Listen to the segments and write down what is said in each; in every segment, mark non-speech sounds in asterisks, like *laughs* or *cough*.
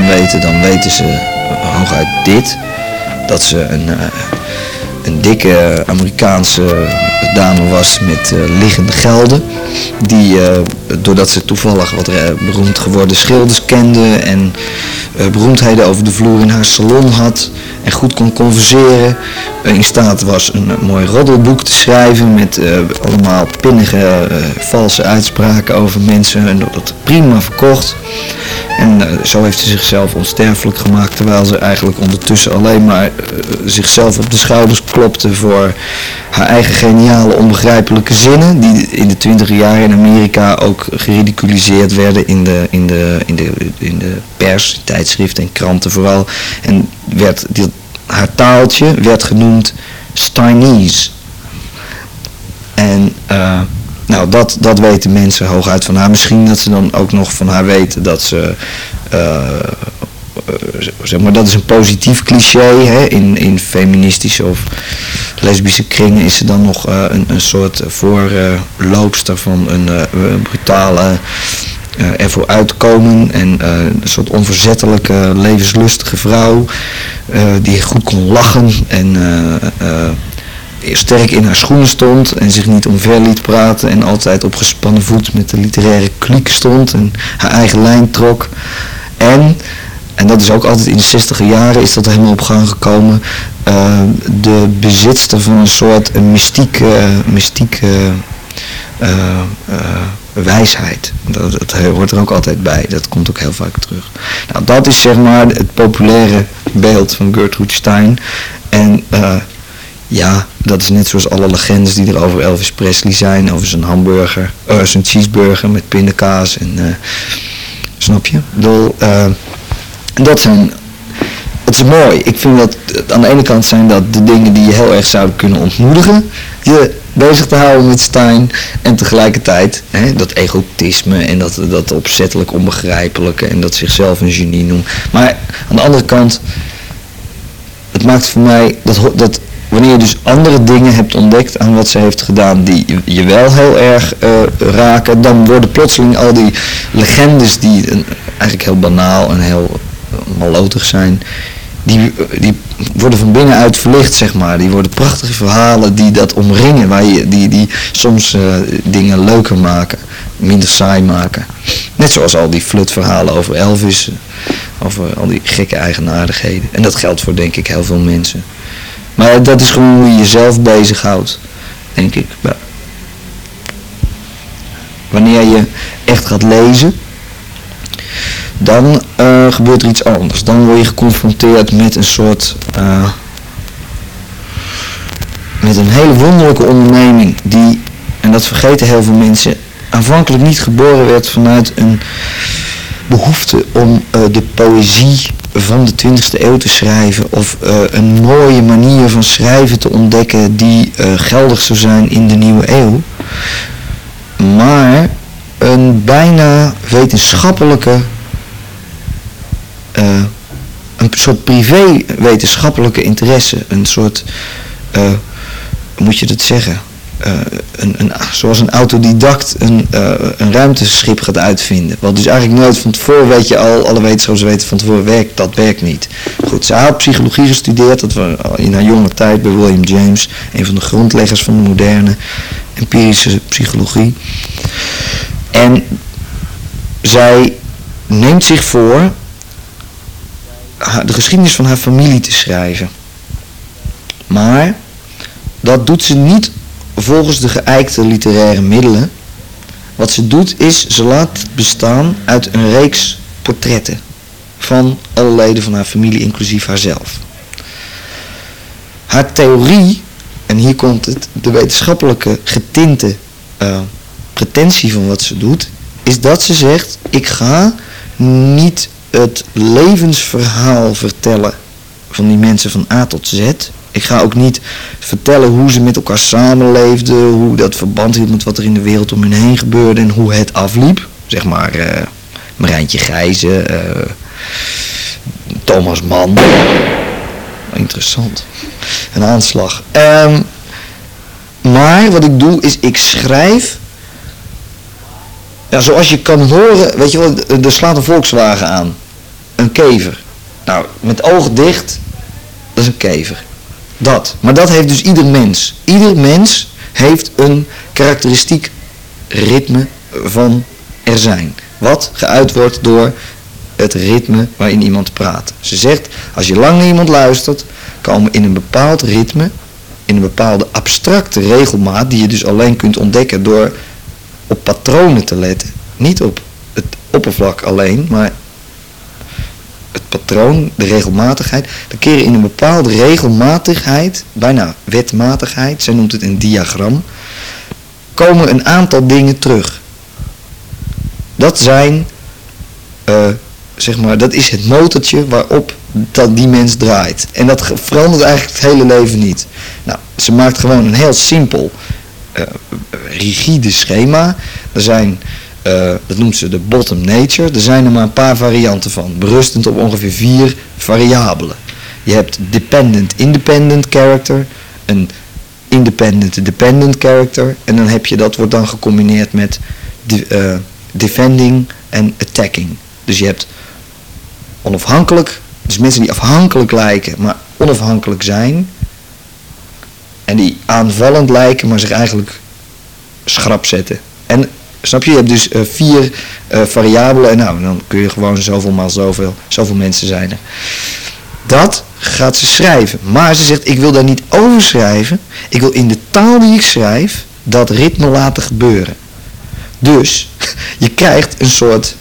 weten, dan weten ze hooguit dit. Dat ze een, eh, een dikke Amerikaanse dame was met uh, liggende gelden. Die, uh, doordat ze toevallig wat beroemd geworden schilders kende en beroemdheden over de vloer in haar salon had en goed kon converseren, in staat was een mooi roddelboek te schrijven met allemaal pinnige valse uitspraken over mensen en dat prima verkocht. En uh, zo heeft ze zichzelf onsterfelijk gemaakt, terwijl ze eigenlijk ondertussen alleen maar zichzelf op de schouders klopte voor haar eigen geniale, onbegrijpelijke zinnen, die in de twintig jaar in Amerika ook geridiculiseerd werden in de, in de, in de, in de pers, tijdschriften en kranten vooral. En werd, die, haar taaltje werd genoemd Steinese. En... Uh, nou, dat, dat weten mensen hooguit van haar. Misschien dat ze dan ook nog van haar weten dat ze... Uh, zeg maar, dat is een positief cliché. Hè? In, in feministische of lesbische kringen is ze dan nog een, een soort voorloopster van een brutale ervoor uitkomen en een soort onverzettelijke, levenslustige vrouw die goed kon lachen en sterk in haar schoenen stond en zich niet omver liet praten en altijd op gespannen voet met de literaire kliek stond en haar eigen lijn trok. En, en dat is ook altijd in de 60 jaren is dat helemaal op gang gekomen, de bezitster van een soort mystieke uh, wijsheid. Dat, dat, hoort er ook altijd bij, dat komt ook heel vaak terug. Nou, dat is zeg maar het populaire beeld van Gertrude Stein. En ja, dat is net zoals alle legendes die er over Elvis Presley zijn. Over zijn hamburger, uh, zijn cheeseburger met pindakaas. En, uh, snap je? Bedoel, dat zijn... Het is mooi. Ik vind dat aan de ene kant zijn dat de dingen die je heel erg zouden kunnen ontmoedigen. Je bezig te houden met Stein. En tegelijkertijd hè, dat egotisme en dat, dat opzettelijk onbegrijpelijke. En dat zichzelf een genie noemt. Maar aan de andere kant... Het maakt voor mij dat, dat wanneer je dus andere dingen hebt ontdekt aan wat ze heeft gedaan die je wel heel erg uh, raken, dan worden plotseling al die legendes die eigenlijk heel banaal en heel uh, malotig zijn, die, die worden van binnenuit verlicht, zeg maar. Die worden prachtige verhalen die dat omringen, waar je, die, die soms uh, dingen leuker maken, minder saai maken. Net zoals al die flutverhalen over Elvis, over al die gekke eigenaardigheden. En dat geldt voor denk ik heel veel mensen. Maar dat is gewoon hoe je jezelf bezighoudt, denk ik. Wanneer je echt gaat lezen, dan uh, gebeurt er iets anders. Dan word je geconfronteerd met een soort... Uh, met een hele wonderlijke onderneming die, en dat vergeten heel veel mensen, aanvankelijk niet geboren werd vanuit een behoefte om uh, de poëzie van de 20e eeuw te schrijven of een mooie manier van schrijven te ontdekken die geldig zou zijn in de nieuwe eeuw. Maar een bijna wetenschappelijke, uh, een soort privé wetenschappelijke interesse, een soort, moet je dat zeggen, uh, een, een, zoals een autodidact een, uh, een ruimteschip gaat uitvinden. Wat dus eigenlijk nooit van tevoren weet je al, alle wetenschappers weten van tevoren werkt, dat werkt niet. Goed, ze had psychologie gestudeerd, dat was in haar jonge tijd bij William James, een van de grondleggers van de moderne empirische psychologie. En zij neemt zich voor de geschiedenis van haar familie te schrijven. Maar dat doet ze niet volgens de geëikte literaire middelen. Wat ze doet is, ze laat bestaan uit een reeks portretten van alle leden van haar familie, inclusief haarzelf. Haar theorie, en hier komt het, de wetenschappelijke getinte uh, pretentie van wat ze doet, is dat ze zegt, ik ga niet het levensverhaal vertellen van die mensen van A tot Z, ik ga ook niet vertellen hoe ze met elkaar samenleefden, hoe dat verband hield met wat er in de wereld om hen heen gebeurde en hoe het afliep. Zeg maar uh, Marijntje Gijzen, uh, Thomas Mann. Interessant. Een aanslag. Um, maar wat ik doe is ik schrijf Ja, zoals je kan horen, weet je wel, er slaat een Volkswagen aan. Een kever. Nou, met ogen dicht, dat is een kever. Dat. Maar dat heeft dus ieder mens. Ieder mens heeft een karakteristiek ritme van er zijn. Wat geuit wordt door het ritme waarin iemand praat. Ze zegt, als je lang naar iemand luistert, komen in een bepaald ritme, in een bepaalde abstracte regelmaat, die je dus alleen kunt ontdekken door op patronen te letten. Niet op het oppervlak alleen, maar het patroon, de regelmatigheid. Dan keren in een bepaalde regelmatigheid, bijna wetmatigheid, zij noemt het een diagram, komen een aantal dingen terug. Dat zijn, uh, zeg maar, dat is het motortje waarop dat die mens draait. En dat verandert eigenlijk het hele leven niet. Nou, ze maakt gewoon een heel simpel, rigide schema. Er zijn, uh, dat noemt ze de bottom nature. Er zijn er maar een paar varianten van, berustend op ongeveer vier variabelen. Je hebt dependent independent character, een independent dependent character en dan heb je dat wordt dan gecombineerd met de, defending en attacking. Dus je hebt onafhankelijk, dus mensen die afhankelijk lijken, maar onafhankelijk zijn. En die aanvallend lijken, maar zich eigenlijk schrap zetten. En snap je, je hebt dus uh, vier uh, variabelen en nou, dan kun je gewoon zoveel maal zoveel, zoveel mensen zijn er. Dat gaat ze schrijven. Maar ze zegt, ik wil daar niet over schrijven. Ik wil in de taal die ik schrijf, dat ritme laten gebeuren. Dus *laughs* je krijgt een soort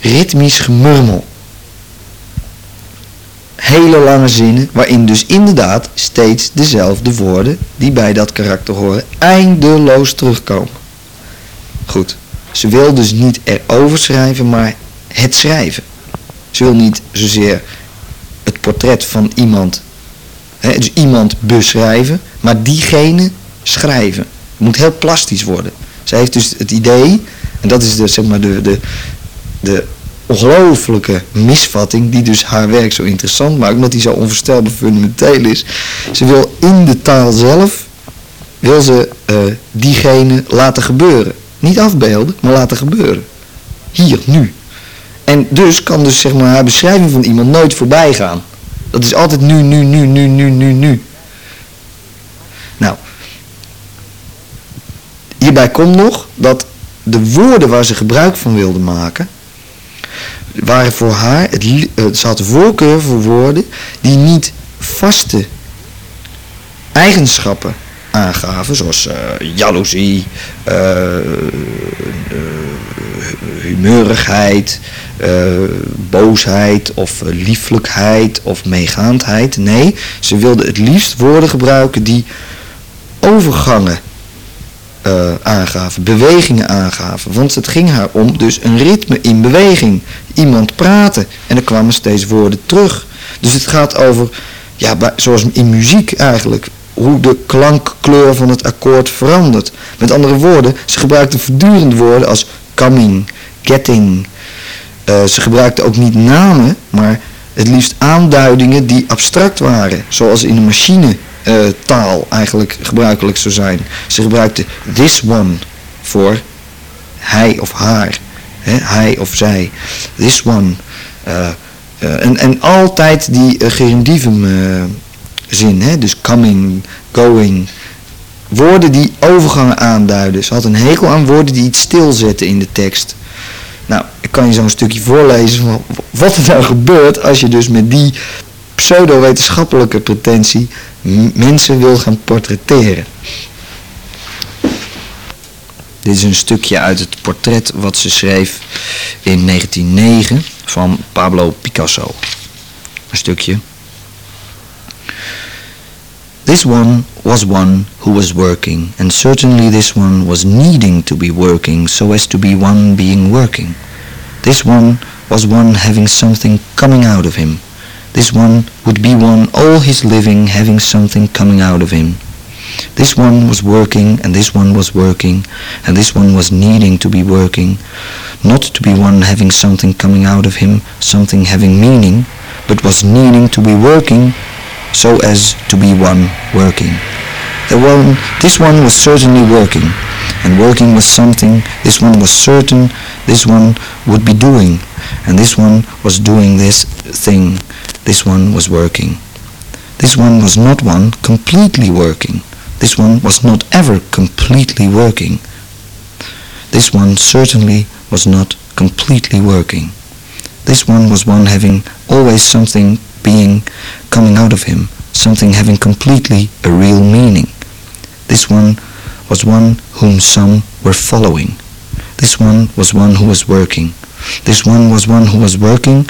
ritmisch gemurmel. Hele lange zinnen, waarin dus inderdaad steeds dezelfde woorden die bij dat karakter horen, eindeloos terugkomen. Goed, ze wil dus niet erover schrijven, maar het schrijven. Ze wil niet zozeer het portret van iemand, hè, dus iemand beschrijven, maar diegene schrijven. Het moet heel plastisch worden. Zij heeft dus het idee, en dat is de, zeg maar de, de, de ongelooflijke misvatting die dus haar werk zo interessant maakt, omdat die zo onvoorstelbaar fundamenteel is. Ze wil in de taal zelf, wil ze uh, diegene laten gebeuren. Niet afbeelden, maar laten gebeuren. Hier, nu. En dus kan dus zeg maar haar beschrijving van iemand nooit voorbij gaan. Dat is altijd nu, nu, nu, nu, nu, nu, nu. Nou, Hierbij komt nog dat de woorden waar ze gebruik van wilde maken, waren voor haar, het, eh, ze had voorkeur voor woorden die niet vaste eigenschappen aangaven, zoals uh, jaloezie, uh, humeurigheid, boosheid of lieflijkheid of meegaandheid. Nee, ze wilde het liefst woorden gebruiken die overgangen aangaven, bewegingen aangaven. Want het ging haar om dus een ritme in beweging. Iemand praten en er kwamen steeds woorden terug. Dus het gaat over, ja, zoals in muziek eigenlijk, hoe de klankkleur van het akkoord verandert. Met andere woorden, ze gebruikte voortdurend woorden als coming, getting. Uh, ze gebruikte ook niet namen, maar het liefst aanduidingen die abstract waren. Zoals in een machine uh, taal eigenlijk gebruikelijk zou zijn. Ze gebruikte this one voor hij of haar. Hij of zij. This one. Uh, uh, en, en altijd die uh, gerundivum zin. Dus coming, going. Woorden die overgangen aanduiden. Ze had een hekel aan woorden die iets stilzetten in de tekst. Nou, ik kan je zo'n stukje voorlezen van wat er nou gebeurt als je dus met die pseudo-wetenschappelijke pretentie mensen wil gaan portretteren. Dit is een stukje uit het portret wat ze schreef in 1909 van Pablo Picasso. Een stukje. This one was one who was working, and certainly this one was needing to be working so as to be one being working. This one was one having something coming out of him, This one would be one all his living having something coming out of him. This one was working, and this one was working, and this one was needing to be working, not to be one having something coming out of him, something having meaning, but was needing to be working so as to be one working. The one, this one was certainly working, and working was something. This one was certain. This one would be doing, and this one was doing this thing. This one was working. This one was not one completely working. This one was not ever completely working. This one certainly was not completely working. This one was one having always something being coming out of him, something having completely a real meaning. This one was one whom some were following. This one was one who was working. This one was one who was working,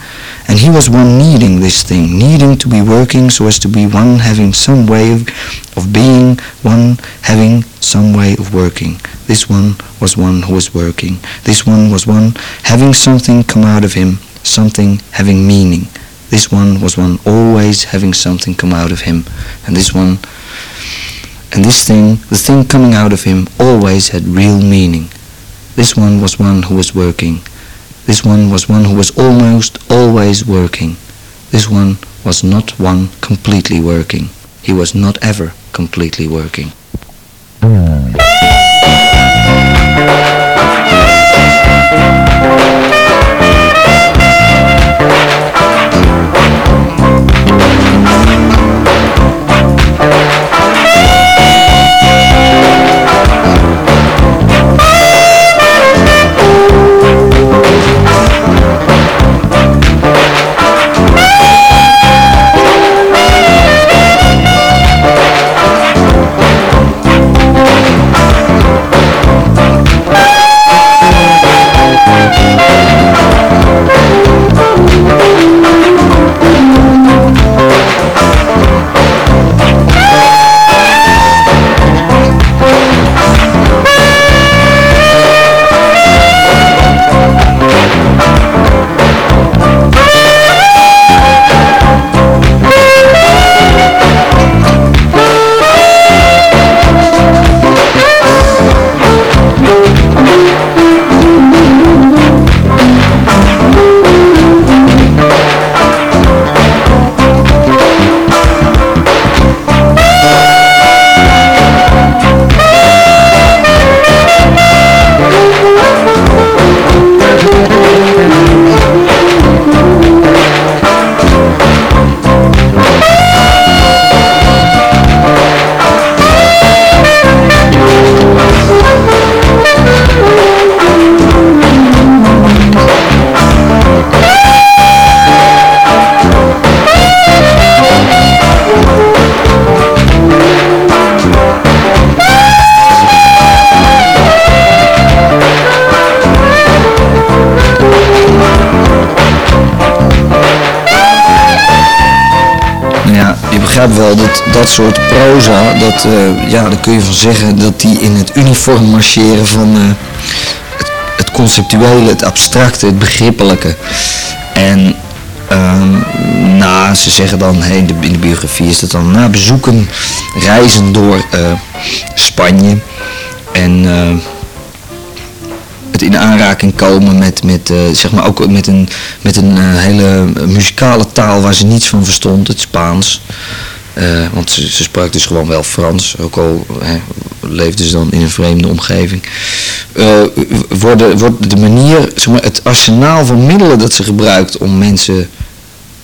and he was one needing this thing, needing to be working so as to be one having some way of, of being, one having some way of working. This one was one who was working. This one was one having something come out of him, something having meaning. This one was one always having something come out of him, and this one, and this thing, the thing coming out of him, always had real meaning. This one was one who was working. This one was one who was almost always working. This one was not one completely working. He was not ever completely working. Ja, je begrijpt wel dat dat soort proza, dat, eh, ja, daar kun je van zeggen dat die in het uniform marcheren van eh, het, het conceptuele, het abstracte, het begrippelijke. En na, ze zeggen dan, hey, in, de, biografie is dat dan, na bezoeken, reizen door eh, Spanje en het in aanraking komen met, met zeg maar ook met een, met een hele muzikale taal waar ze niets van verstond, het Spaans. Eh, want ze, ze sprak dus gewoon wel Frans, ook al hè, leefde ze dan in een vreemde omgeving. Worden, wordt de manier, zeg maar, het arsenaal van middelen dat ze gebruikt om mensen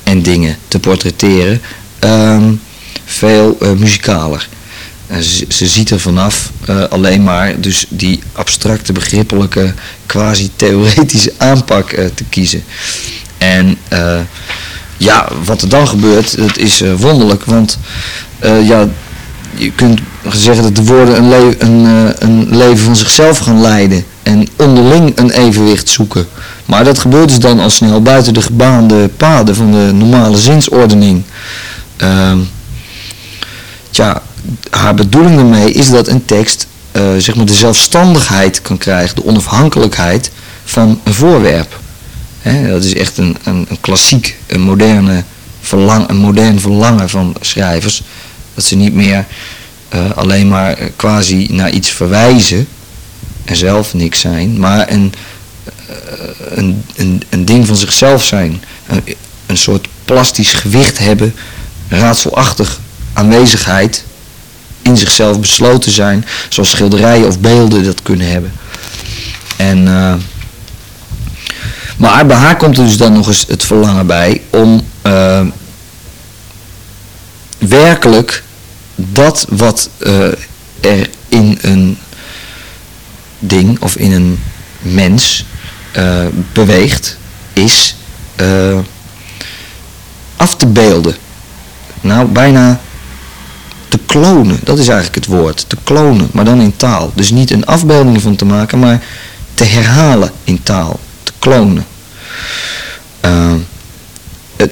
en dingen te portretteren, ehm, veel eh, muzikaler. Ze, ze ziet er vanaf alleen maar dus die abstracte, begrippelijke, quasi-theoretische aanpak te kiezen. En ja, wat er dan gebeurt, dat is eh, wonderlijk, want eh, ja, je kunt zeggen dat de woorden een, een, eh, een leven van zichzelf gaan leiden en onderling een evenwicht zoeken. Maar dat gebeurt dus dan al snel buiten de gebaande paden van de normale zinsordening. Ehm tja, haar bedoeling daarmee is dat een tekst zeg maar de zelfstandigheid kan krijgen, de onafhankelijkheid van een voorwerp. Dat is echt een, een, een klassiek, een, moderne verlang, een modern verlangen van schrijvers. Dat ze niet meer eh, alleen maar eh, quasi naar iets verwijzen en zelf niks zijn, maar een, eh, een, een, een ding van zichzelf zijn. Een, een soort plastisch gewicht hebben, raadselachtig aanwezigheid in zichzelf besloten zijn, zoals schilderijen of beelden dat kunnen hebben. En, uh, maar bij haar komt er dus dan nog eens het verlangen bij om uh, werkelijk dat wat uh, er in een ding of in een mens beweegt, is af te beelden. Nou, bijna te klonen. Dat is eigenlijk het woord. Te klonen, maar dan in taal. Dus niet een afbeelding van te maken, maar te herhalen in taal. Klonen. Uh,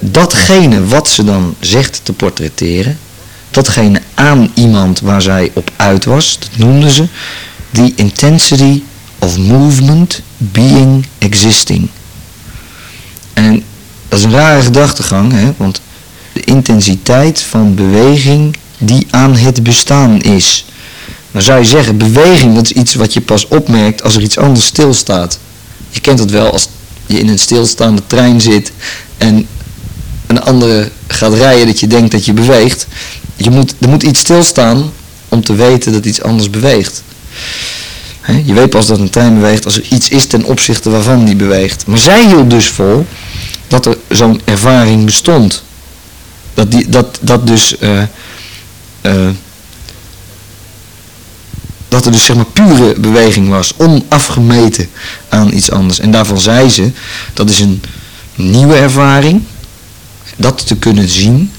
datgene wat ze dan zegt te portretteren, datgene aan iemand waar zij op uit was, dat noemden ze, the intensity of movement being existing. En dat is een rare gedachtegang, hè? want de intensiteit van beweging die aan het bestaan is. Dan zou je zeggen, beweging dat is iets wat je pas opmerkt als er iets anders stilstaat. Je kent het wel als je in een stilstaande trein zit en een andere gaat rijden dat je denkt dat je beweegt. Je moet, er moet iets stilstaan om te weten dat iets anders beweegt. je weet pas dat een trein beweegt als er iets is ten opzichte waarvan die beweegt. Maar zij hield dus vol dat er zo'n ervaring bestond. Dat, die, dat, dat dus... Uh, uh, dat er dus zeg maar pure beweging was, onafgemeten aan iets anders. En daarvan zei ze, dat is een nieuwe ervaring, dat te kunnen zien,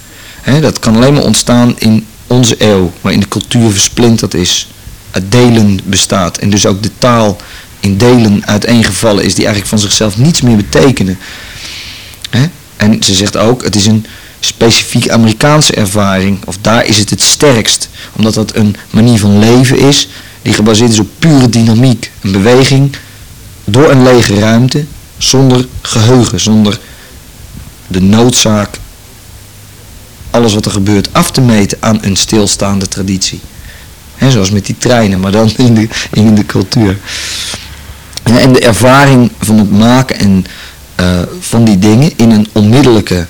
hè, dat kan alleen maar ontstaan in onze eeuw, waarin de cultuur versplinterd is, uit delen bestaat en dus ook de taal in delen uiteengevallen is, die eigenlijk van zichzelf niets meer betekenen. Hè? En ze zegt ook, het is een specifiek Amerikaanse ervaring, of daar is het het sterkst, omdat dat een manier van leven is die gebaseerd is op pure dynamiek, een beweging door een lege ruimte, zonder geheugen, zonder de noodzaak alles wat er gebeurt af te meten aan een stilstaande traditie. Zoals met die treinen, maar dan in de, in de cultuur. En de ervaring van het maken en, uh, van die dingen in een onmiddellijke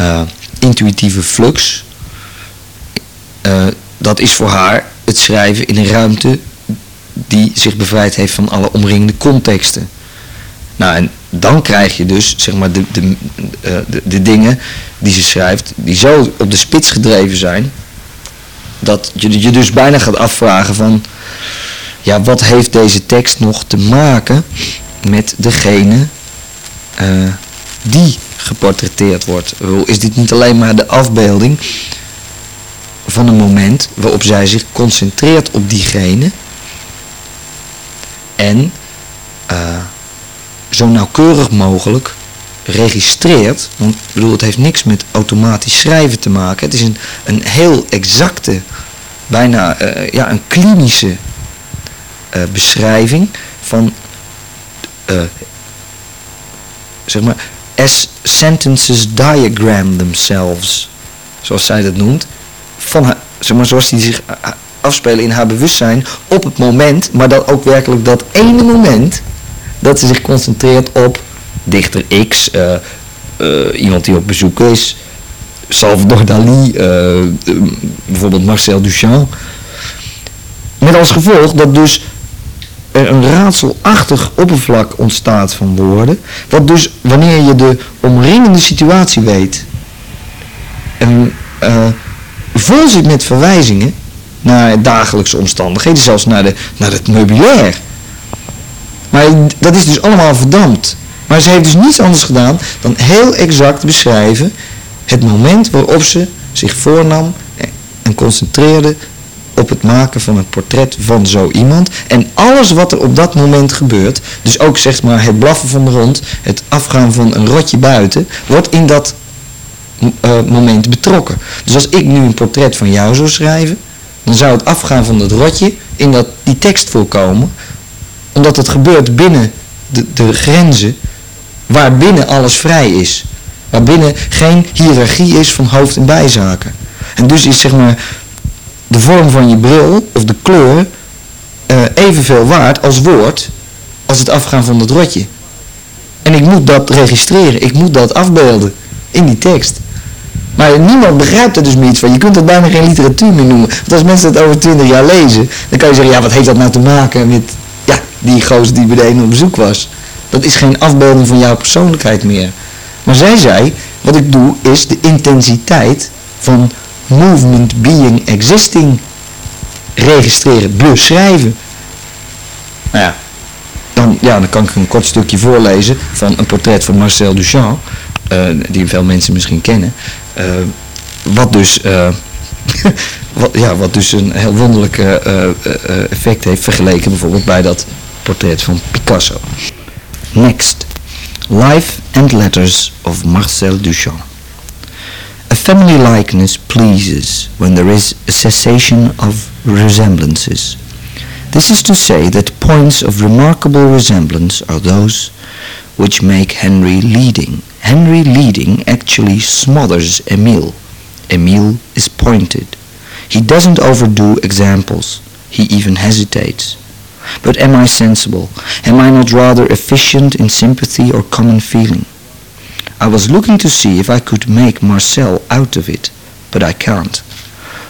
uh, intuïtieve flux, uh, dat is voor haar het schrijven in een ruimte die zich bevrijd heeft van alle omringende contexten. Nou, en dan krijg je dus zeg maar de, de, de, de dingen die ze schrijft, die zo op de spits gedreven zijn, dat je je dus bijna gaat afvragen van, ja, wat heeft deze tekst nog te maken met degene uh, die geportretteerd wordt. Is dit niet alleen maar de afbeelding van een moment waarop zij zich concentreert op diegene en uh, zo nauwkeurig mogelijk registreert, want ik bedoel, het heeft niks met automatisch schrijven te maken. Het is een, een heel exacte, bijna uh, ja, een klinische uh, beschrijving van, zeg maar, as sentences diagram themselves, zoals zij dat noemt, van zeg maar, zoals die zich afspelen in haar bewustzijn op het moment, maar dan ook werkelijk dat ene moment dat ze zich concentreert op dichter X, uh, iemand die op bezoek is, Salvador Dali, bijvoorbeeld Marcel Duchamp. Met als gevolg dat dus er een raadselachtig oppervlak ontstaat van woorden. Wat dus wanneer je de omringende situatie weet en uh, vol zit met verwijzingen naar dagelijkse omstandigheden, zelfs naar, de, naar het meubilair. Maar dat is dus allemaal verdampt. Maar ze heeft dus niets anders gedaan dan heel exact beschrijven het moment waarop ze zich voornam en concentreerde op het maken van een portret van zo iemand. En alles wat er op dat moment gebeurt, dus ook zeg maar het blaffen van de hond, het afgaan van een rotje buiten, wordt in dat uh, moment betrokken. Dus als ik nu een portret van jou zou schrijven, dan zou het afgaan van dat rotje in dat, die tekst voorkomen, omdat het gebeurt binnen de, de grenzen waarbinnen alles vrij is. Waarbinnen geen hiërarchie is van hoofd- en bijzaken. En dus is zeg maar de vorm van je bril of de kleur uh, evenveel waard als woord als het afgaan van dat rotje. En ik moet dat registreren, ik moet dat afbeelden in die tekst. Maar niemand begrijpt er dus meer iets van. Je kunt het bijna geen literatuur meer noemen. Want als mensen het over twintig jaar lezen, dan kan je zeggen, ja, wat heeft dat nou te maken met ja, die gozer die bij de ene op bezoek was. Dat is geen afbeelding van jouw persoonlijkheid meer. Maar zij zei, wat ik doe is de intensiteit van movement, being, existing registreren, beschrijven. Nou ja, dan, ja, dan kan ik een kort stukje voorlezen van een portret van Marcel Duchamp, uh, die veel mensen misschien kennen. Uh, wat dus... Uh, *laughs* wat, ja, wat dus een heel wonderlijk effect heeft vergeleken bijvoorbeeld bij dat portret van Picasso. Next. Life and Letters of Marcel Duchamp. Family likeness pleases when there is a cessation of resemblances. This is to say that points of remarkable resemblance are those which make Henry leading. Henry leading actually smothers Emile. Emile is pointed. He doesn't overdo examples. He even hesitates. But am I sensible? Am I not rather efficient in sympathy or common feeling? I was looking to see if I could make Marcel out of it, but I can't.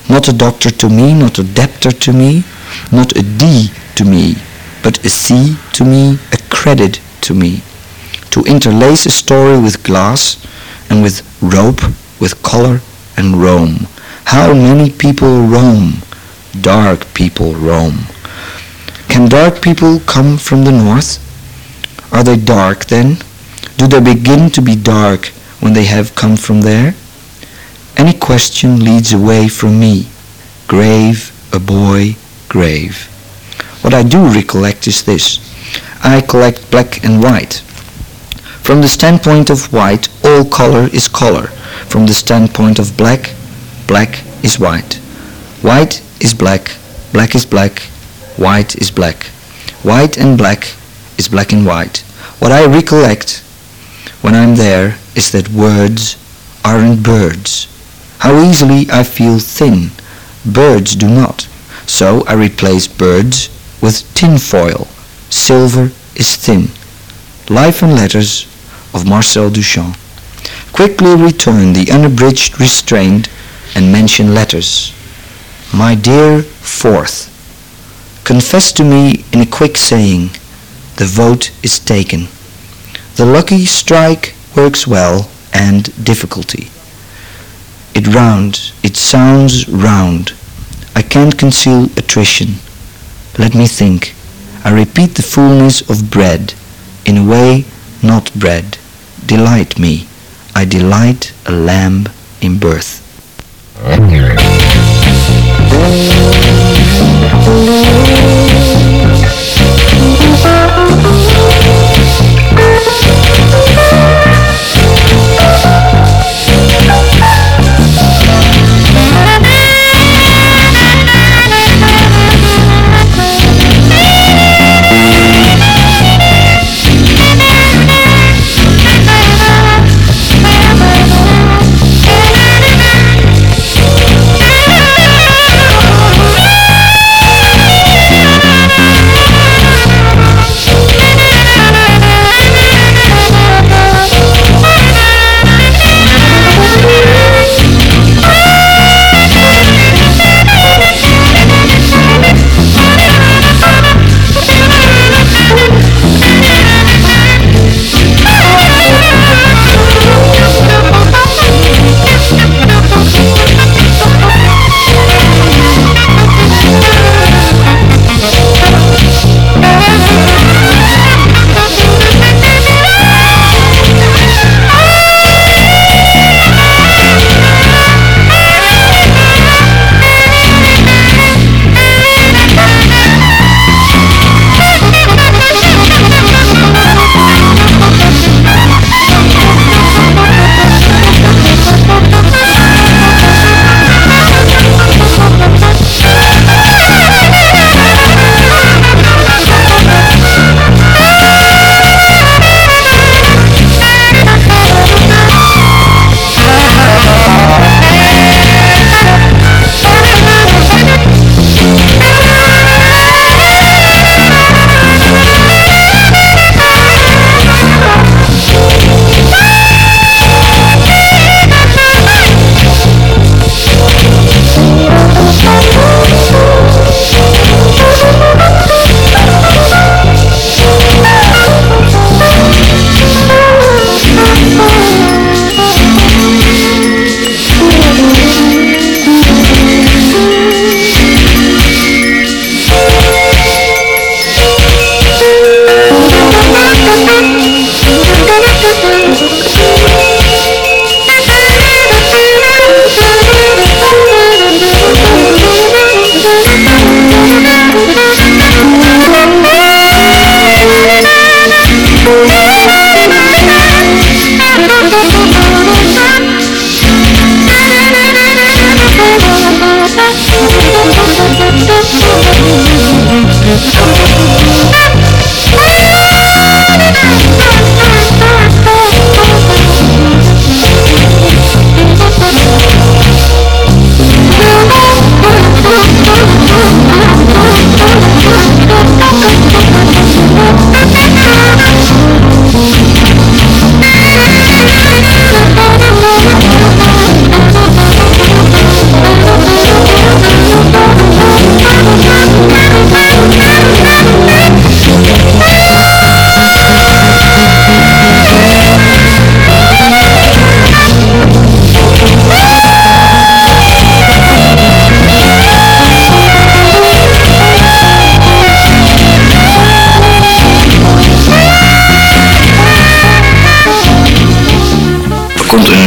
Not a doctor to me, not a debtor to me, not a D to me, but a C to me, a credit to me. To interlace a story with glass and with rope, with color and roam. How many people roam? Dark people roam. Can dark people come from the north? Are they dark then? Do they begin to be dark when they have come from there? Any question leads away from me. Grave, a boy, grave. What I do recollect is this. I collect black and white. From the standpoint of white, all color is color. From the standpoint of black, black is white. White is black, black is black, white is black. White and black is black and white. What I recollect when I'm there is that words aren't birds. How easily I feel thin. Birds do not. So I replace birds with tinfoil. Silver is thin. Life and Letters of Marcel Duchamp. Quickly return the unabridged restraint and mention letters. My dear fourth, confess to me in a quick saying, the vote is taken. The lucky strike works well and difficulty. It rounds, it sounds round. I can't conceal attrition. Let me think. I repeat the fullness of bread, in a way not bread. Delight me. I delight a lamb in birth.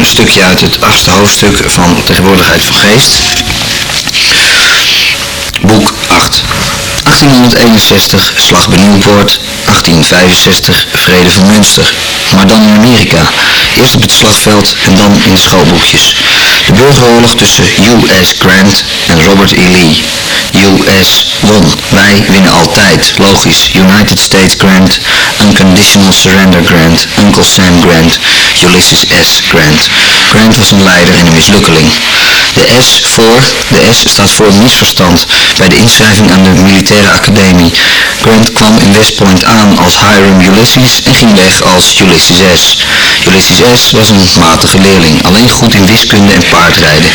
Stukje uit het achtste hoofdstuk van Tegenwoordigheid van Geest. Boek 8. 1861 Slag bij Nieuwpoort, 1865 Vrede van Münster. Maar dan in Amerika. Eerst op het slagveld en dan in de schoolboekjes. De burgeroorlog tussen U.S. Grant en Robert E. Lee. US won. Wij winnen altijd. Logisch. United States Grant. Unconditional Surrender Grant. Uncle Sam Grant. Ulysses S. Grant. Grant was een leider en een mislukkeling. De S voor, de S staat voor misverstand bij de inschrijving aan de militaire academie. Grant kwam in West Point aan als Hiram Ulysses en ging weg als Ulysses S. Ulysses S was een matige leerling, alleen goed in wiskunde en paardrijden.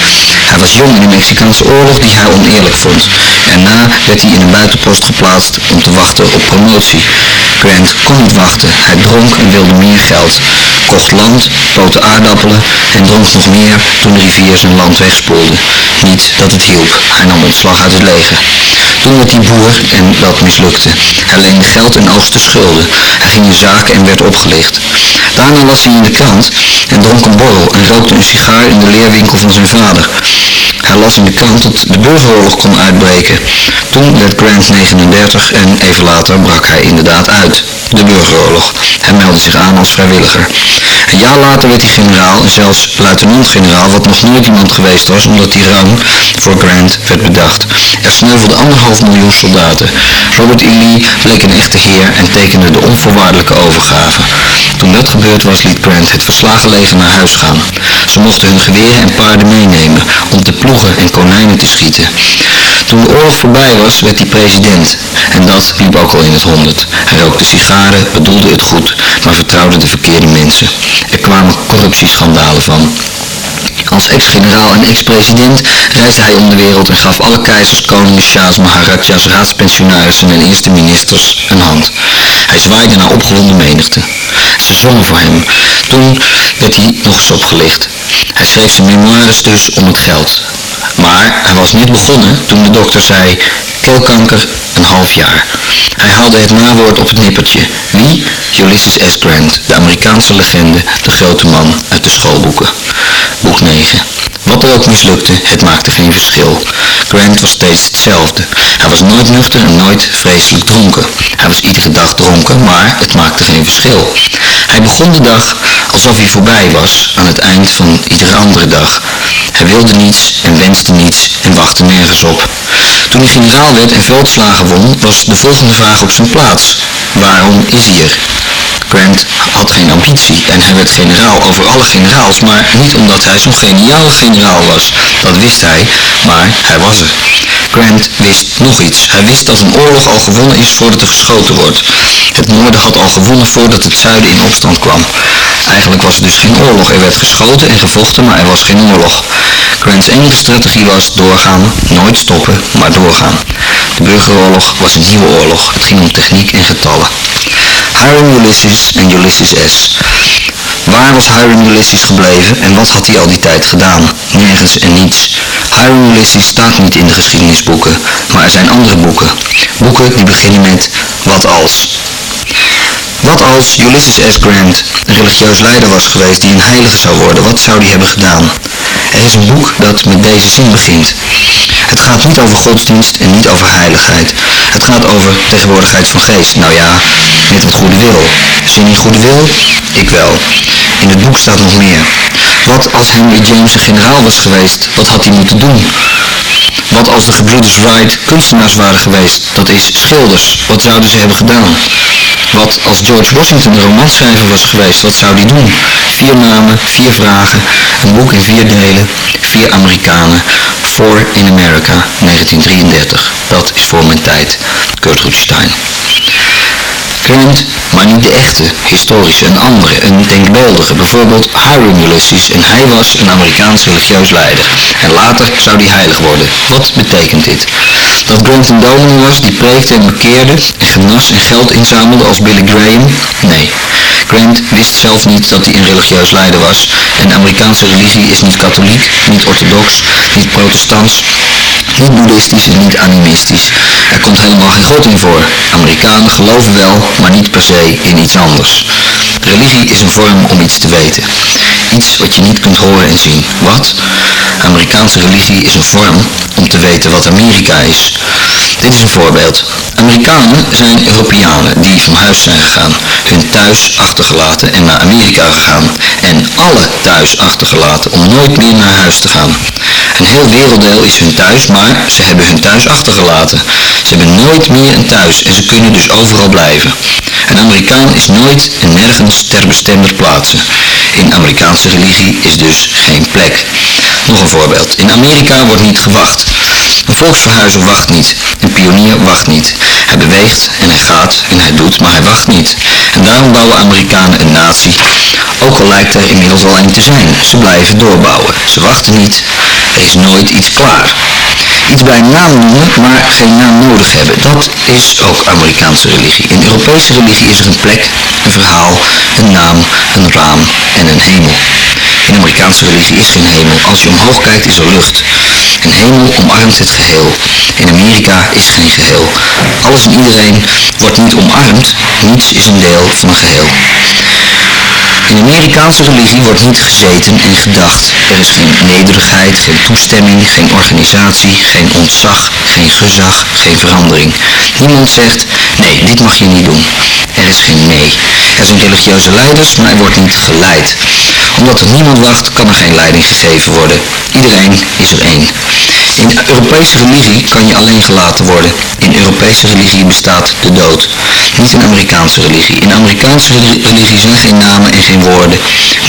Hij was jong in de Mexicaanse oorlog die hij oneerlijk vond. Erna werd hij in een buitenpost geplaatst om te wachten op promotie. Grant kon niet wachten. Hij dronk en wilde meer geld. Kocht land, poten aardappelen en dronk nog meer toen de rivier zijn land wegspoelde. Niet dat het hielp. Hij nam ontslag uit het leger. Toen werd hij boer en dat mislukte. Hij leende geld en oogste schulden. Hij ging in zaken en werd opgelicht. Daarna las hij in de krant en dronk een borrel en rookte een sigaar in de leerwinkel van zijn vader. Hij las in de krant dat de burgeroorlog kon uitbreken. Toen werd Grant 39 en even later brak hij inderdaad uit. De burgeroorlog. Hij meldde zich aan als vrijwilliger. Een jaar later werd hij generaal en zelfs luitenant-generaal, wat nog nooit iemand geweest was, omdat die rang voor Grant werd bedacht. Er sneuvelden anderhalf miljoen soldaten. Robert E. Lee bleek een echte heer en tekende de onvoorwaardelijke overgave. Toen dat gebeurd was, liet Grant het verslagen leger naar huis gaan. Ze mochten hun geweren en paarden meenemen om te ploegen en konijnen te schieten. Toen de oorlog voorbij was, werd hij president. En dat liep ook al in het honderd. Hij rookte sigaren, bedoelde het goed, maar vertrouwde de verkeerde mensen. Er kwamen corruptieschandalen van. Als ex-generaal en ex-president reisde hij om de wereld en gaf alle keizers, koningen, shahs, maharajas, raadspensionarissen en eerste ministers een hand. Hij zwaaide naar opgewonden menigte. Ze zongen voor hem. Toen werd hij nog eens opgelicht. Hij schreef zijn memoires dus om het geld. Maar hij was net begonnen toen de dokter zei, keelkanker, een half jaar. Hij haalde het nawoord op het nippertje. Wie? Ulysses S. Grant, de Amerikaanse legende, de grote man uit de schoolboeken. Boek 9. Wat er ook mislukte, het maakte geen verschil. Grant was steeds hetzelfde. Hij was nooit nuchter en nooit vreselijk dronken. Hij was iedere dag dronken, maar het maakte geen verschil. Hij begon de dag alsof hij voorbij was aan het eind van iedere andere dag. Hij wilde niets en wenste niets en wachtte nergens op. Toen hij generaal werd en veldslagen won, was de volgende vraag op zijn plaats. Waarom is hij er? Grant had geen ambitie en hij werd generaal over alle generaals, maar niet omdat hij zo'n geniale generaal was. Dat wist hij, maar hij was er. Grant wist nog iets. Hij wist dat een oorlog al gewonnen is voordat er geschoten wordt. Het noorden had al gewonnen voordat het zuiden in opstand kwam. Eigenlijk was het dus geen oorlog. Er werd geschoten en gevochten, maar er was geen oorlog. Grant's enige strategie was doorgaan, nooit stoppen, maar doorgaan. De burgeroorlog was een nieuwe oorlog. Het ging om techniek en getallen. Hiram Ulysses en Ulysses S. Waar was Hiram Ulysses gebleven en wat had hij al die tijd gedaan? Nergens en niets. Hiram Ulysses staat niet in de geschiedenisboeken, maar er zijn andere boeken. Boeken die beginnen met wat als. Wat als Ulysses S. Grant een religieus leider was geweest die een heilige zou worden? Wat zou die hebben gedaan? Er is een boek dat met deze zin begint. Het gaat niet over godsdienst en niet over heiligheid. Het gaat over tegenwoordigheid van geest. Nou ja, met het goede wil. Zin in goede wil? Ik wel. In het boek staat nog meer. Wat als Henry James een generaal was geweest? Wat had hij moeten doen? Wat als de gebroeders Wright kunstenaars waren geweest, dat is schilders, wat zouden ze hebben gedaan? Wat als George Washington een romanschrijver was geweest, wat zou die doen? Vier namen, vier vragen, een boek in vier delen, vier Amerikanen, Four in America, 1933. Dat is voor mijn tijd, Gertrude Stein. Grant, maar niet de echte, historische, een andere, een denkbeeldige, bijvoorbeeld Hiram Ulysses en hij was een Amerikaans religieus leider. En later zou hij heilig worden. Wat betekent dit? Dat Grant een dominee was die preekte en bekeerde en genas en geld inzamelde als Billy Graham? Nee. Grant wist zelf niet dat hij een religieus leider was en de Amerikaanse religie is niet katholiek, niet orthodox, niet protestants, niet boeddhistisch en niet animistisch. Er komt helemaal geen God in voor. Amerikanen geloven wel, maar niet per se in iets anders. Religie is een vorm om iets te weten. Iets wat je niet kunt horen en zien. Wat? Amerikaanse religie is een vorm om te weten wat Amerika is. Dit is een voorbeeld. Amerikanen zijn Europeanen die van huis zijn gegaan, hun thuis achtergelaten en naar Amerika gegaan. En alle thuis achtergelaten om nooit meer naar huis te gaan. Een heel werelddeel is hun thuis, maar ze hebben hun thuis achtergelaten. Ze hebben nooit meer een thuis en ze kunnen dus overal blijven. Een Amerikaan is nooit en nergens ter bestemder plaatsen. In Amerikaanse religie is dus geen plek. Nog een voorbeeld. In Amerika wordt niet gewacht. Een volksverhuizer wacht niet. Een pionier wacht niet. Hij beweegt en hij gaat en hij doet, maar hij wacht niet. En daarom bouwen Amerikanen een natie. Ook al lijkt er inmiddels al een te zijn. Ze blijven doorbouwen. Ze wachten niet. Er is nooit iets klaar. Iets bij een naam noemen, maar geen naam nodig hebben. Dat is ook Amerikaanse religie. In Europese religie is er een plek, een verhaal, een naam, een raam en een hemel. In Amerikaanse religie is geen hemel. Als je omhoog kijkt is er lucht. Een hemel omarmt het geheel. In Amerika is geen geheel. Alles en iedereen wordt niet omarmd. Niets is een deel van een geheel. In Amerikaanse religie wordt niet gezeten en gedacht. Er is geen nederigheid, geen toestemming, geen organisatie, geen ontzag, geen gezag, geen verandering. Niemand zegt, nee, dit mag je niet doen. Er is geen nee. Er zijn religieuze leiders, maar er wordt niet geleid. Omdat er niemand wacht, kan er geen leiding gegeven worden. Iedereen is er één. In Europese religie kan je alleen gelaten worden. In Europese religie bestaat de dood. Niet in Amerikaanse religie. In Amerikaanse religie zijn geen namen en geen woorden.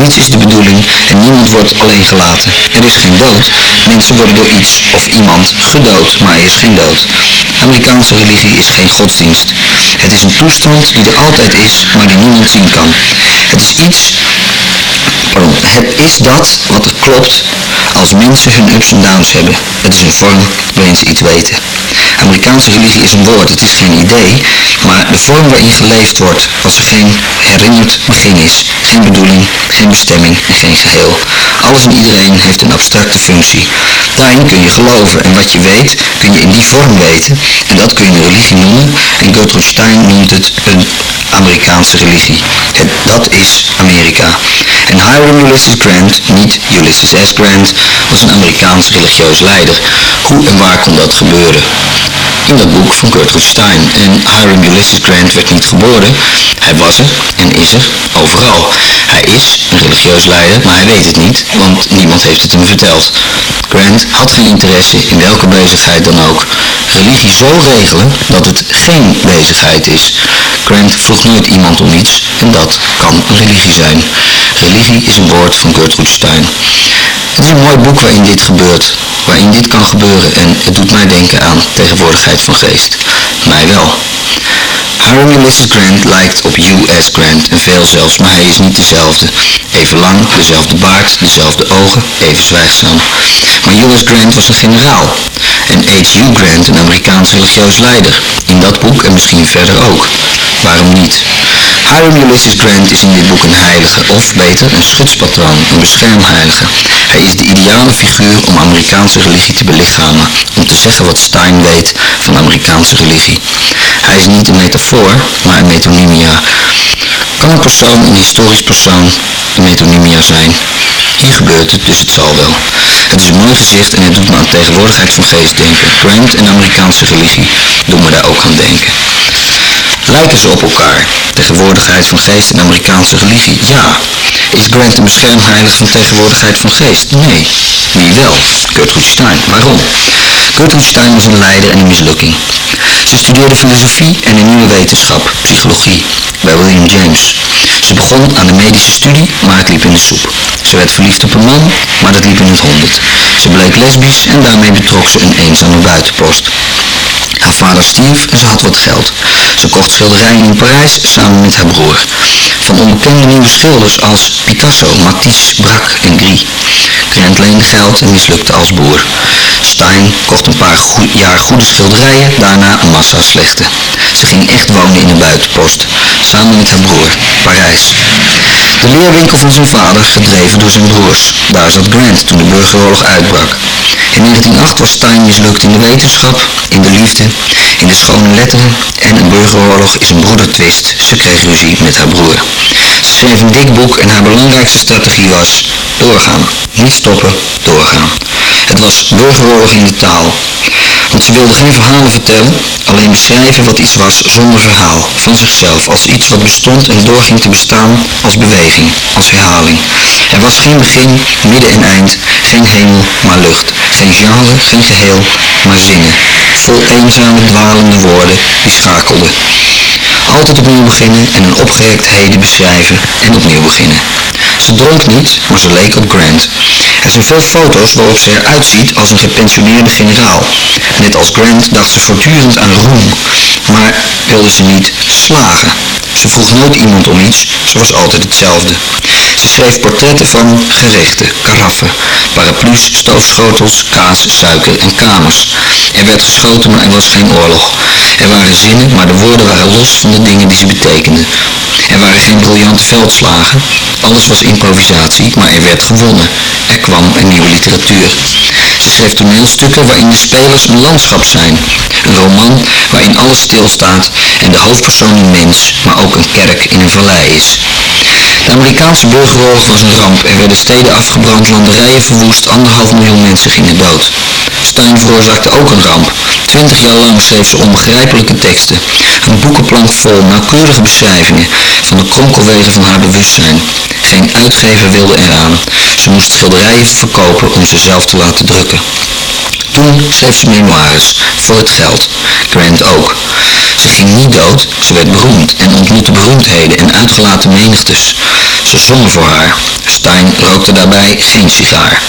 Niets is de bedoeling en niemand wordt alleen gelaten. Er is geen dood. Mensen worden door iets of iemand gedood, maar er is geen dood. Amerikaanse religie is geen godsdienst. Het is een toestand die er altijd is, maar die niemand zien kan. Het is iets Het is dat wat klopt als mensen hun ups en downs hebben. Het is een vorm waarin ze iets weten. Amerikaanse religie is een woord, het is geen idee, maar de vorm waarin geleefd wordt als er geen herinnerd begin is, geen bedoeling, geen bestemming en geen geheel. Alles en iedereen heeft een abstracte functie. Daarin kun je geloven en wat je weet kun je in die vorm weten en dat kun je een religie noemen en Gertrude Stein noemt het een Amerikaanse religie. Dat is Amerika. En Ulysses Grant, niet Ulysses S. Grant, was een Amerikaans religieus leider. Hoe en waar kon dat gebeuren? In dat boek van Gertrude Stein. En Hiram Ulysses Grant werd niet geboren. Hij was er en is er overal. Hij is een religieus leider, maar hij weet het niet, want niemand heeft het hem verteld. Grant had geen interesse in welke bezigheid dan ook. Religie zo regelen dat het geen bezigheid is. Grant vroeg nooit iemand om iets en dat kan religie zijn. Religie is een woord van Gertrude Stein. Het is een mooi boek waarin dit gebeurt, waarin dit kan gebeuren en het doet mij denken aan tegenwoordigheid van geest. Mij wel. Hiram Ulysses Grant lijkt op U.S. Grant en veel zelfs, maar hij is niet dezelfde. Even lang, dezelfde baard, dezelfde ogen, even zwijgzaam. Maar U.S. Grant was een generaal. En H.U. Grant een Amerikaans religieus leider. In dat boek en misschien verder ook. Waarom niet? Hiram Ulysses Grant is in dit boek een heilige, of beter, een schutspatroon, een beschermheilige. Hij is de ideale figuur om Amerikaanse religie te belichamen, om te zeggen wat Stein weet van Amerikaanse religie. Hij is niet een metafoor, maar een metonymia. Kan een persoon een historisch persoon een metonymia zijn? Hier gebeurt het, dus het zal wel. Het is een mooi gezicht en het doet me aan tegenwoordigheid van geest denken. Grant en Amerikaanse religie doen me daar ook aan denken. Lijken ze op elkaar? Tegenwoordigheid van geest en Amerikaanse religie? Ja. Is Grant een beschermheilige van tegenwoordigheid van geest? Nee. Wie wel? Gertrude Stein. Waarom? Gertrude Stein was een leider en een mislukking. Ze studeerde filosofie en een nieuwe wetenschap, psychologie, bij William James. Ze begon aan de medische studie, maar het liep in de soep. Ze werd verliefd op een man, maar dat liep in het honderd. Ze bleek lesbisch en daarmee betrok ze een eenzame buitenpost. Haar vader stierf en ze had wat geld. Ze kocht schilderijen in Parijs samen met haar broer. Van onbekende nieuwe schilders als Picasso, Matisse, Braque en Gris. Grant leende geld en mislukte als boer. Stein kocht een paar jaar goede schilderijen, daarna een massa slechte. Ze ging echt wonen in een buitenpost, samen met haar broer, Parijs. De leerwinkel van zijn vader, gedreven door zijn broers. Daar zat Grant toen de burgeroorlog uitbrak. In 1908 was Stein mislukt in de wetenschap, in de liefde, in de schone letteren en een burgeroorlog is een broedertwist. Ze kreeg ruzie met haar broer. Ze schreef een dik boek en haar belangrijkste strategie was doorgaan. Niet stoppen, doorgaan. Het was burgeroorlog in de taal. Want ze wilde geen verhalen vertellen, alleen beschrijven wat iets was zonder verhaal, van zichzelf, als iets wat bestond en doorging te bestaan als beweging, als herhaling. Er was geen begin, midden en eind, geen hemel, maar lucht, geen genre, geen geheel, maar zinnen, vol eenzame, dwalende woorden die schakelden. Altijd opnieuw beginnen en een opgerekt heden beschrijven en opnieuw beginnen. Ze dronk niet, maar ze leek op Grant. Er zijn veel foto's waarop ze eruit ziet als een gepensioneerde generaal. Net als Grant dacht ze voortdurend aan roem, maar wilde ze niet slagen. Ze vroeg nooit iemand om iets, ze was altijd hetzelfde. Ze schreef portretten van gerechten, karaffen, paraplu's, stoofschotels, kaas, suiker en kamers. Er werd geschoten, maar er was geen oorlog. Er waren zinnen, maar de woorden waren los van de dingen die ze betekenden. Er waren geen briljante veldslagen, alles was improvisatie, maar er werd gewonnen. Er kwam een nieuwe literatuur. Ze schreef toneelstukken waarin de spelers een landschap zijn. Een roman waarin alles stilstaat en de hoofdpersoon een mens, maar ook een kerk in een vallei is. De Amerikaanse burgeroorlog was een ramp. Er werden steden afgebrand, landerijen verwoest, anderhalf miljoen mensen gingen dood. Stein veroorzaakte ook een ramp. Twintig jaar lang schreef ze onbegrijpelijke teksten. Een boekenplank vol nauwkeurige beschrijvingen van de kronkelwegen van haar bewustzijn. Geen uitgever wilde eraan. Ze moest schilderijen verkopen om ze zelf te laten drukken. Toen schreef ze memoires, voor het geld. Grant ook. Ze ging niet dood, ze werd beroemd en ontmoette beroemdheden en uitgelaten menigtes. Ze zongen voor haar. Stein rookte daarbij geen sigaar.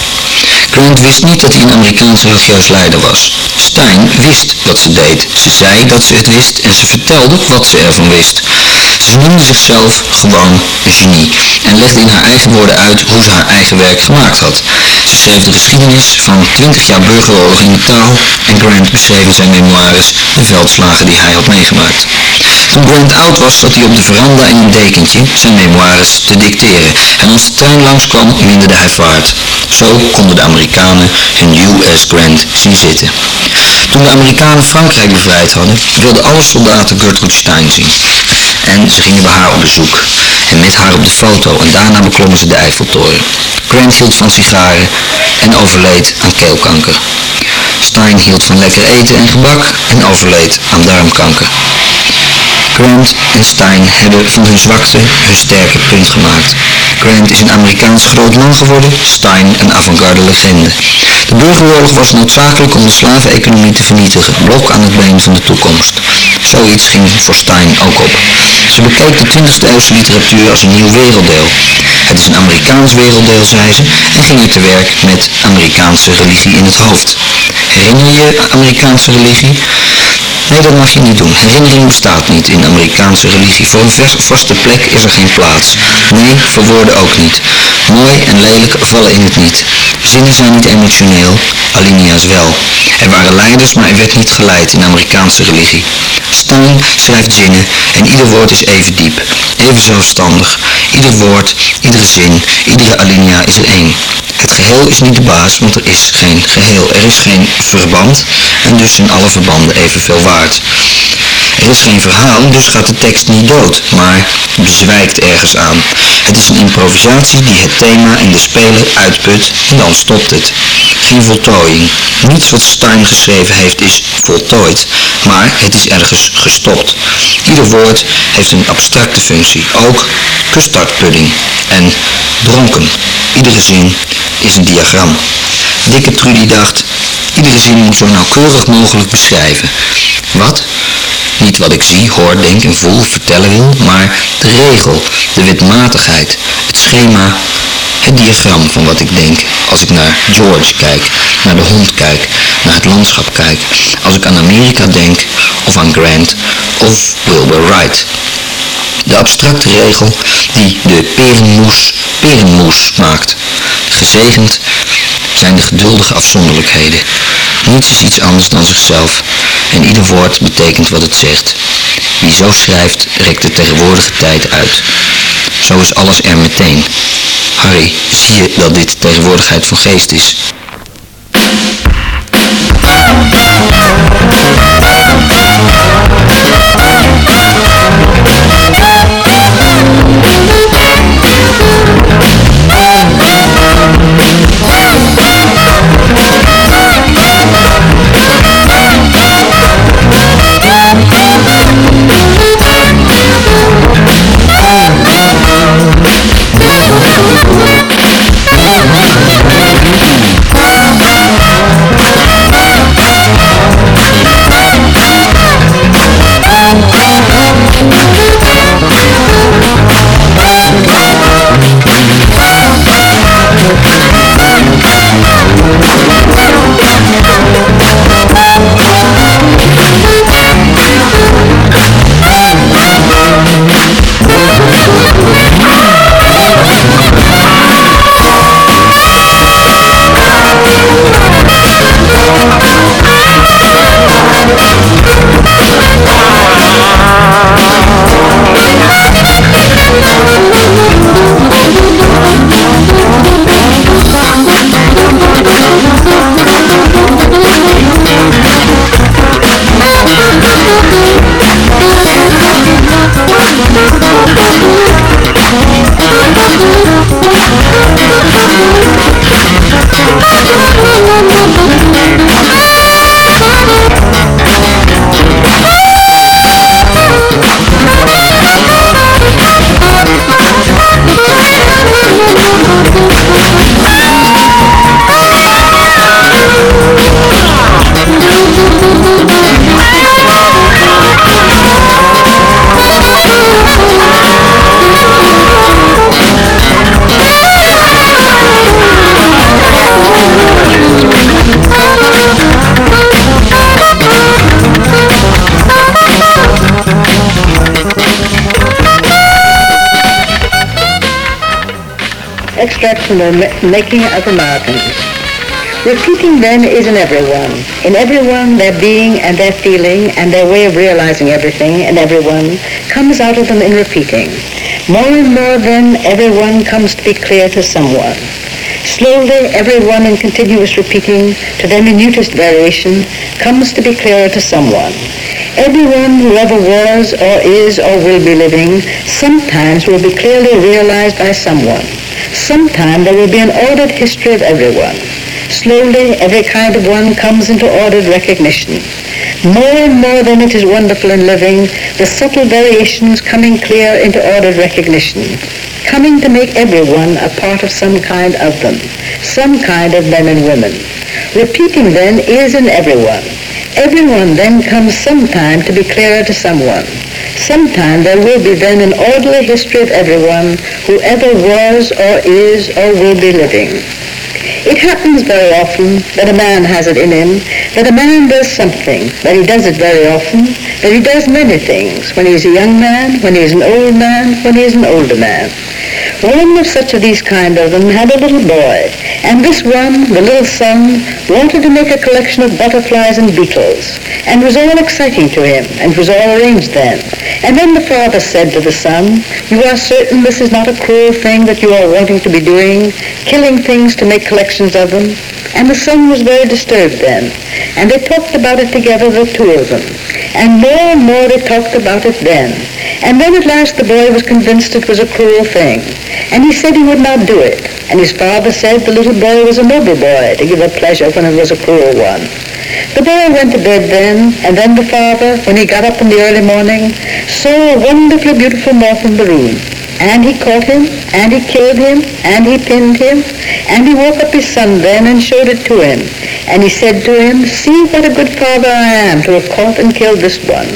Grant wist niet dat hij een Amerikaans religieus leider was. Stein wist wat ze deed. Ze zei dat ze het wist en ze vertelde wat ze ervan wist. Ze noemde zichzelf gewoon genie en legde in haar eigen woorden uit hoe ze haar eigen werk gemaakt had. Ze schreef de geschiedenis van 20 jaar burgeroorlog in de taal en Grant beschreef in zijn memoires de veldslagen die hij had meegemaakt. Toen Grant oud was, zat hij op de veranda in een dekentje zijn memoires te dicteren en als de trein langskwam minderde hij vaart. Zo konden de Amerikanen hun US Grant zien zitten. Toen de Amerikanen Frankrijk bevrijd hadden, wilden alle soldaten Gertrude Stein zien. En ze gingen bij haar op bezoek en met haar op de foto en daarna beklommen ze de Eiffeltoren. Grant hield van sigaren en overleed aan keelkanker. Stein hield van lekker eten en gebak en overleed aan darmkanker. Grant en Stein hebben van hun zwakte hun sterke punt gemaakt. Grant is een Amerikaans groot man geworden, Stein een avant-garde legende. De burgeroorlog was noodzakelijk om de slaveneconomie te vernietigen, blok aan het been van de toekomst. Zoiets ging voor Stein ook op. Ze bekeek de 20e eeuwse literatuur als een nieuw werelddeel. Het is een Amerikaans werelddeel, zei ze, en ging er te werk met Amerikaanse religie in het hoofd. Herinner je Amerikaanse religie? Nee, dat mag je niet doen. Herinnering bestaat niet in Amerikaanse religie. Voor een vaste plek is er geen plaats. Nee, voor woorden ook niet. Mooi en lelijk vallen in het niet. Zinnen zijn niet emotioneel, alinea's wel. Er waren leiders, maar er werd niet geleid in Amerikaanse religie. Stein schrijft zinnen en ieder woord is even diep, even zelfstandig. Ieder woord, iedere zin, iedere alinea is er één. Het geheel is niet de baas, want er is geen geheel. Er is geen verband en dus zijn alle verbanden evenveel waard. выступать Er is geen verhaal, dus gaat de tekst niet dood, maar bezwijkt ergens aan. Het is een improvisatie die het thema in de speler uitput en dan stopt het. Geen voltooiing. Niets wat Stein geschreven heeft is voltooid, maar het is ergens gestopt. Ieder woord heeft een abstracte functie, ook custardpudding en dronken. Iedere zin is een diagram. Dikke Trudy dacht, iedere zin moet zo nauwkeurig mogelijk beschrijven. Wat? Niet wat ik zie, hoor, denk en voel, vertellen wil, maar de regel, de wetmatigheid, het schema, het diagram van wat ik denk. Als ik naar George kijk, naar de hond kijk, naar het landschap kijk, als ik aan Amerika denk, of aan Grant, of Wilbur Wright. De abstracte regel die de perenmoes perenmoes maakt. Gezegend zijn de geduldige afzonderlijkheden. Niets is iets anders dan zichzelf en ieder woord betekent wat het zegt. Wie zo schrijft, rekt de tegenwoordige tijd uit. Zo is alles er meteen. Harry, zie je dat dit tegenwoordigheid van geest is? From the making of mountains. Repeating then is in everyone. In everyone, their being and their feeling and their way of realizing everything and everyone comes out of them in repeating. More and more then, everyone comes to be clear to someone. Slowly, everyone in continuous repeating, to their minutest variation, comes to be clearer to someone. Everyone who ever was or is or will be living sometimes will be clearly realized by someone. Sometime there will be an ordered history of everyone. Slowly, every kind of one comes into ordered recognition. More and more than it is wonderful in living, the subtle variations coming clear into ordered recognition, coming to make everyone a part of some kind of them, some kind of men and women. Repeating then is in everyone. Everyone then comes sometime to be clearer to someone. Sometime there will be then an orderly history of everyone who ever was or is or will be living. It happens very often that a man has it in him, that a man does something, that he does it very often, that he does many things, when he is a young man, when he is an old man, when he is an older man. One of such of these kind of them had a little boy, and this one, the little son, wanted to make a collection of butterflies and beetles, and was all exciting to him, and was all arranged then. And then the father said to the son, you are certain this is not a cruel thing that you are wanting to be doing, killing things to make collections of them? And the son was very disturbed then, and they talked about it together, the two of them. And more and more they talked about it then. And then at last the boy was convinced it was a cruel thing. And he said he would not do it. And his father said the little boy was a noble boy to give a pleasure when it was a cruel one. The boy went to bed then, and then the father, when he got up in the early morning, saw a wonderfully beautiful moth in the room. And he caught him, and he killed him, and he pinned him, and he woke up his son then and showed it to him. And he said to him, See what a good father I am to have caught and killed this one.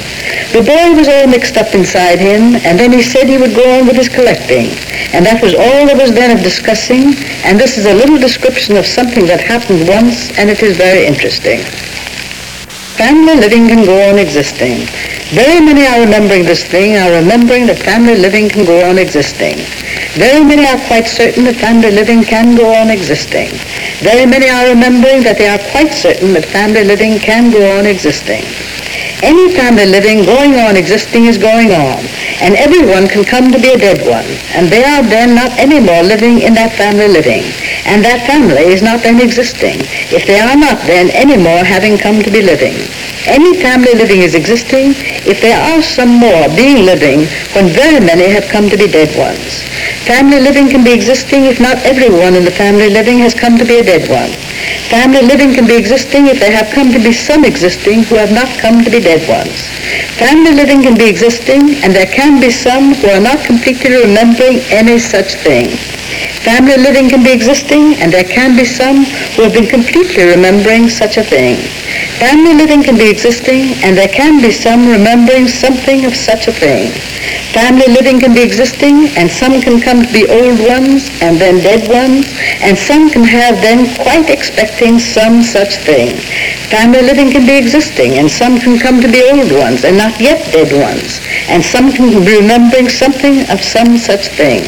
The boy was all mixed up inside him, and then he said he would go on with his collecting. And that was all there was then of discussing, and this is a little description of something that happened once, and it is very interesting. Family living can go on existing. Very many are remembering this thing, are remembering that family living can go on existing. Very many are quite certain that family living can go on existing. Very many are remembering that they are quite certain that family living can go on existing. Any family living going on existing is going on, and everyone can come to be a dead one, and they are then not any more living in that family living, and that family is not then existing, if they are not then any more having come to be living. Any family living is existing if there are some more being living when very many have come to be dead ones. Family living can be existing if not everyone in the family living has come to be a dead one. Family living can be existing if there have come to be some existing who have not come to be dead ones. Family living can be existing and there can be some who are not completely remembering any such thing. Family living can be existing and there can be some who have been completely remembering such a thing. Family living can be existing and there can be some remembering something of such a thing. Family living can be existing and some can come to be old ones and then dead ones and some can have then quite expecting some such thing. Family living can be existing and some can come to be old ones and not yet dead ones and some can be remembering something of some such thing.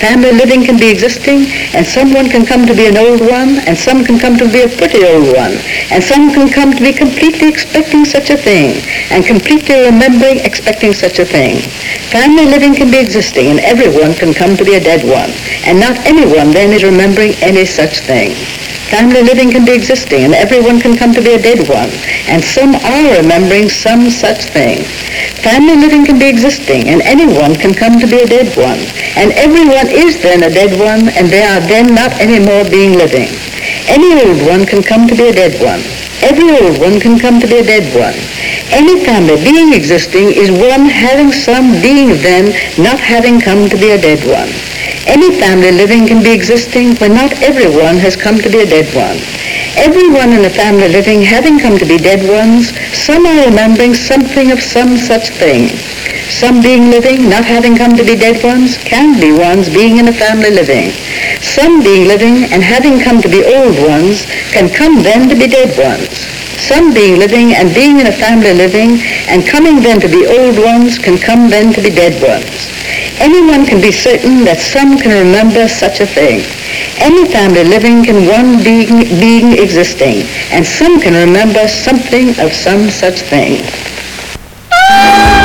Family living can be existing, and someone can come to be an old one, and some can come to be a pretty old one, and some can come to be completely expecting such a thing, and completely remembering expecting such a thing. Family living can be existing, and everyone can come to be a dead one, and not anyone then is remembering any such thing. Family living can be existing, and everyone can come to be a dead one, and some are remembering some such thing. Family living can be existing, and anyone can come to be a dead one, and everyone is then a dead one, and they are then not any more being living. Any old one can come to be a dead one. Every old one can come to be a dead one. Any family being existing is one having some being then not having come to be a dead one. Any family living can be existing when not everyone has come to be a dead one. Everyone in the family living having come to be dead ones, some are remembering something of some such thing. Some being living, not having come to be dead ones, can be ones being in a family living. Some being living and having come to be old ones can come then to be dead ones. Some being living and being in a family living and coming then to be old ones can come then to be dead ones. Anyone can be certain that some can remember such a thing. Any family living can one being, being existing, and some can remember something of some such thing. Ah!